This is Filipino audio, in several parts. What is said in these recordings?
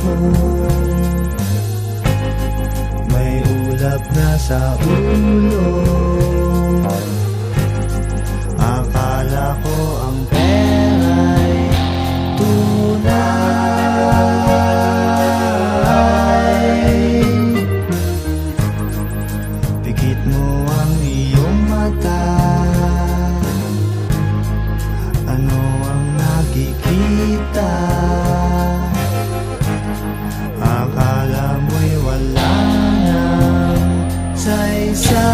ako May ulap na sa ulo. Akala ko ang pera'y tunay. Pikit mo ang iyong mata. Ano ang nakikita? myself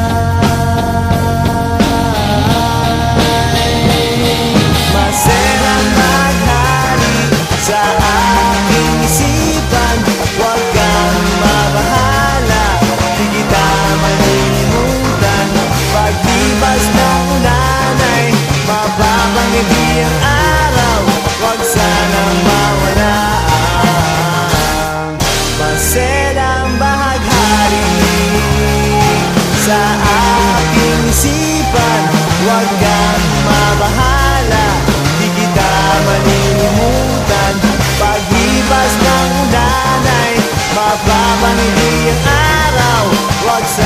aking isipan. Huwag kang mabahala Di kita malilimutan. Paglipas ng ulan ay Mapapangiti ang araw. Huwag mawala